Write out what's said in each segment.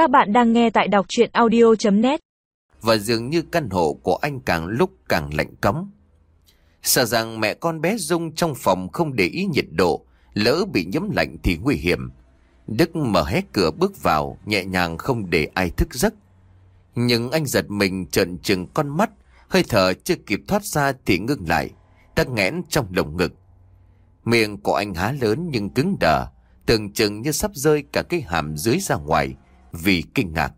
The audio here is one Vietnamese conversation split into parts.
Các bạn đang nghe tại đọc chuyện audio.net Và dường như căn hộ của anh càng lúc càng lạnh cấm Sợ rằng mẹ con bé Dung trong phòng không để ý nhiệt độ, lỡ bị nhiễm lạnh thì nguy hiểm. Đức mở hé cửa bước vào, nhẹ nhàng không để ai thức giấc. Nhưng anh giật mình trợn trừng con mắt, hơi thở chưa kịp thoát ra thì ngưng lại, tắc nghẽn trong lồng ngực. Miệng của anh há lớn nhưng cứng đờ, tưởng chừng như sắp rơi cả cái hàm dưới ra ngoài vì kinh ngạc.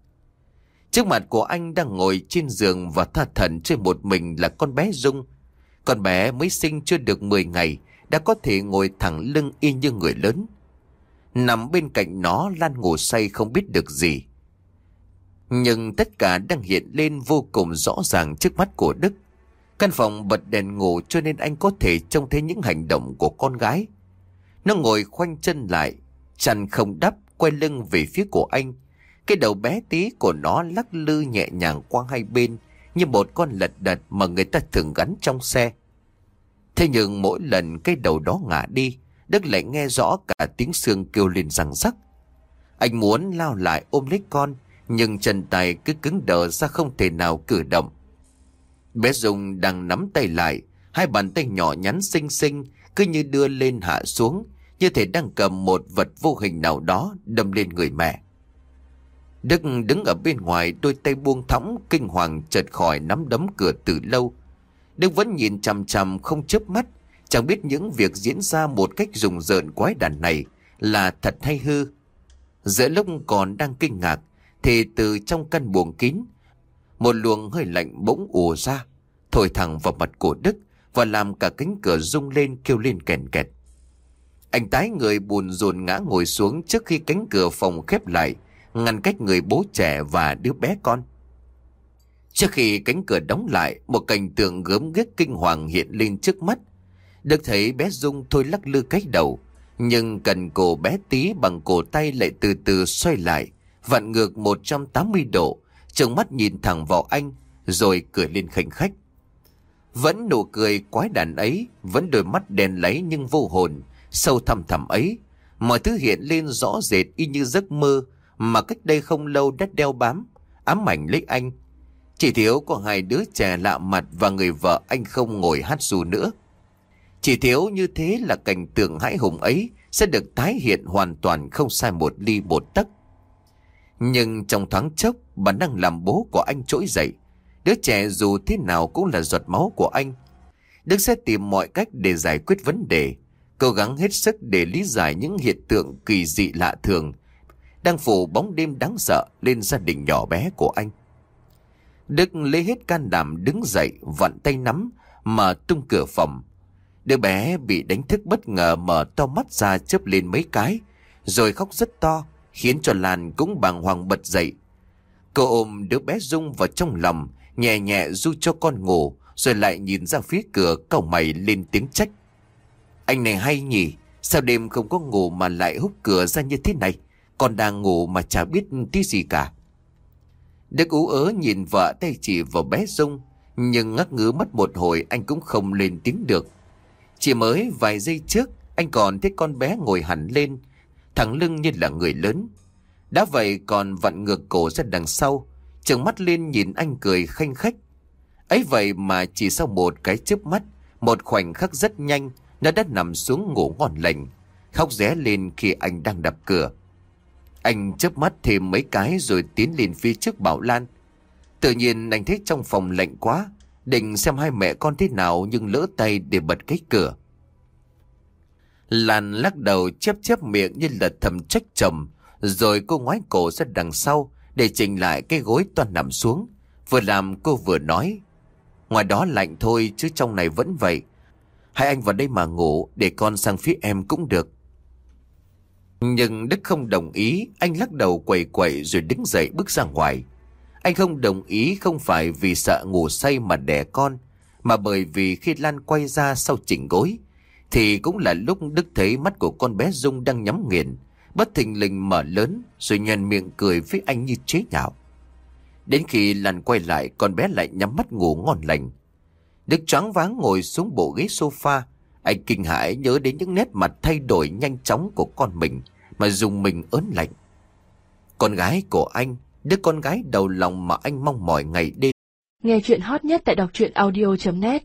Trước mặt của anh đang ngồi trên giường và tha thần trên một mình là con bé Dung. Con bé mới sinh chưa được 10 ngày đã có thể ngồi thẳng lưng y như người lớn. Nằm bên cạnh nó Lan ngủ say không biết được gì. Nhưng tất cả đang hiện lên vô cùng rõ ràng trước mắt của Đức. Căn phòng bật đèn ngủ cho nên anh có thể trông thấy những hành động của con gái. Nó ngồi khoanh chân lại, chăn không đắp, quay lưng về phía của anh. Cái đầu bé tí của nó lắc lư nhẹ nhàng qua hai bên, như một con lật đật mà người ta thường gắn trong xe. Thế nhưng mỗi lần cái đầu đó ngả đi, Đức lại nghe rõ cả tiếng xương kêu lên răng rắc. Anh muốn lao lại ôm lấy con, nhưng chân tay cứ cứng đờ ra không thể nào cử động. Bé Dung đang nắm tay lại, hai bàn tay nhỏ nhắn xinh xinh cứ như đưa lên hạ xuống, như thể đang cầm một vật vô hình nào đó đâm lên người mẹ. Đức đứng ở bên ngoài đôi tay buông thõng kinh hoàng chợt khỏi nắm đấm cửa từ lâu. Đức vẫn nhìn chằm chằm không chớp mắt, chẳng biết những việc diễn ra một cách rùng rợn quái đản này là thật hay hư. Giữa lúc còn đang kinh ngạc, thì từ trong căn buồng kín, một luồng hơi lạnh bỗng ùa ra, thổi thẳng vào mặt của Đức và làm cả cánh cửa rung lên kêu lên kèn kẹt. Anh tái người buồn rồn ngã ngồi xuống trước khi cánh cửa phòng khép lại, ngăn cách người bố trẻ và đứa bé con. Trước khi cánh cửa đóng lại, một cảnh tượng gớm ghiếc kinh hoàng hiện lên trước mắt. Được thấy bé Dung thôi lắc lư cái đầu, nhưng cần cổ bé tí bằng cổ tay lại từ từ xoay lại, vặn ngược 180 độ, trừng mắt nhìn thẳng vào anh, rồi cười lên khanh khách. Vẫn nụ cười quái đản ấy, vẫn đôi mắt đèn lấy nhưng vô hồn, sâu thẳm thẳm ấy. Mọi thứ hiện lên rõ rệt y như giấc mơ mà cách đây không lâu đã đeo bám, ám ảnh lấy anh. Chỉ thiếu có hai đứa trẻ lạ mặt và người vợ anh không ngồi hát dù nữa. Chỉ thiếu như thế là cảnh tượng hãi hùng ấy sẽ được tái hiện hoàn toàn không sai một ly một tấc. Nhưng trong thoáng chốc, bản năng làm bố của anh trỗi dậy. Đứa trẻ dù thế nào cũng là giọt máu của anh. Đức sẽ tìm mọi cách để giải quyết vấn đề, cố gắng hết sức để lý giải những hiện tượng kỳ dị lạ thường đang phủ bóng đêm đáng sợ lên gia đình nhỏ bé của anh. Đức lấy hết can đảm đứng dậy, vặn tay nắm, mở tung cửa phòng. Đứa bé bị đánh thức bất ngờ mở to mắt ra chớp lên mấy cái, rồi khóc rất to, khiến cho Lan cũng bàng hoàng bật dậy. Cô ôm đứa bé Dung vào trong lòng, nhẹ nhẹ du cho con ngủ, rồi lại nhìn ra phía cửa cầu mày lên tiếng trách. Anh này hay nhỉ, sao đêm không có ngủ mà lại hút cửa ra như thế này? Con đang ngủ mà chả biết tí gì cả. Đức ú ớ nhìn vợ tay chỉ vào bé Dung, nhưng ngắc ngứ mất một hồi anh cũng không lên tiếng được. Chỉ mới vài giây trước, anh còn thấy con bé ngồi hẳn lên, thẳng lưng như là người lớn. Đã vậy còn vặn ngược cổ ra đằng sau, trừng mắt lên nhìn anh cười khanh khách. ấy vậy mà chỉ sau một cái chớp mắt, một khoảnh khắc rất nhanh, nó đã nằm xuống ngủ ngon lành, khóc ré lên khi anh đang đập cửa. Anh chớp mắt thêm mấy cái rồi tiến lên phía trước bảo Lan. Tự nhiên anh thấy trong phòng lạnh quá, định xem hai mẹ con thế nào nhưng lỡ tay để bật cái cửa. Lan lắc đầu chép chép miệng như là thầm trách chồng, rồi cô ngoái cổ ra đằng sau để chỉnh lại cái gối toàn nằm xuống. Vừa làm cô vừa nói, ngoài đó lạnh thôi chứ trong này vẫn vậy. Hai anh vào đây mà ngủ để con sang phía em cũng được. Nhưng Đức không đồng ý, anh lắc đầu quẩy quẩy rồi đứng dậy bước ra ngoài. Anh không đồng ý không phải vì sợ ngủ say mà đẻ con, mà bởi vì khi Lan quay ra sau chỉnh gối, thì cũng là lúc Đức thấy mắt của con bé Dung đang nhắm nghiền, bất thình lình mở lớn rồi nhàn miệng cười với anh như chế nhạo. Đến khi Lan quay lại, con bé lại nhắm mắt ngủ ngon lành. Đức choáng váng ngồi xuống bộ ghế sofa, anh kinh hãi nhớ đến những nét mặt thay đổi nhanh chóng của con mình mà dùng mình ớn lạnh. Con gái của anh, đứa con gái đầu lòng mà anh mong mỏi ngày đêm. Nghe chuyện hot nhất tại đọc truyện audio.net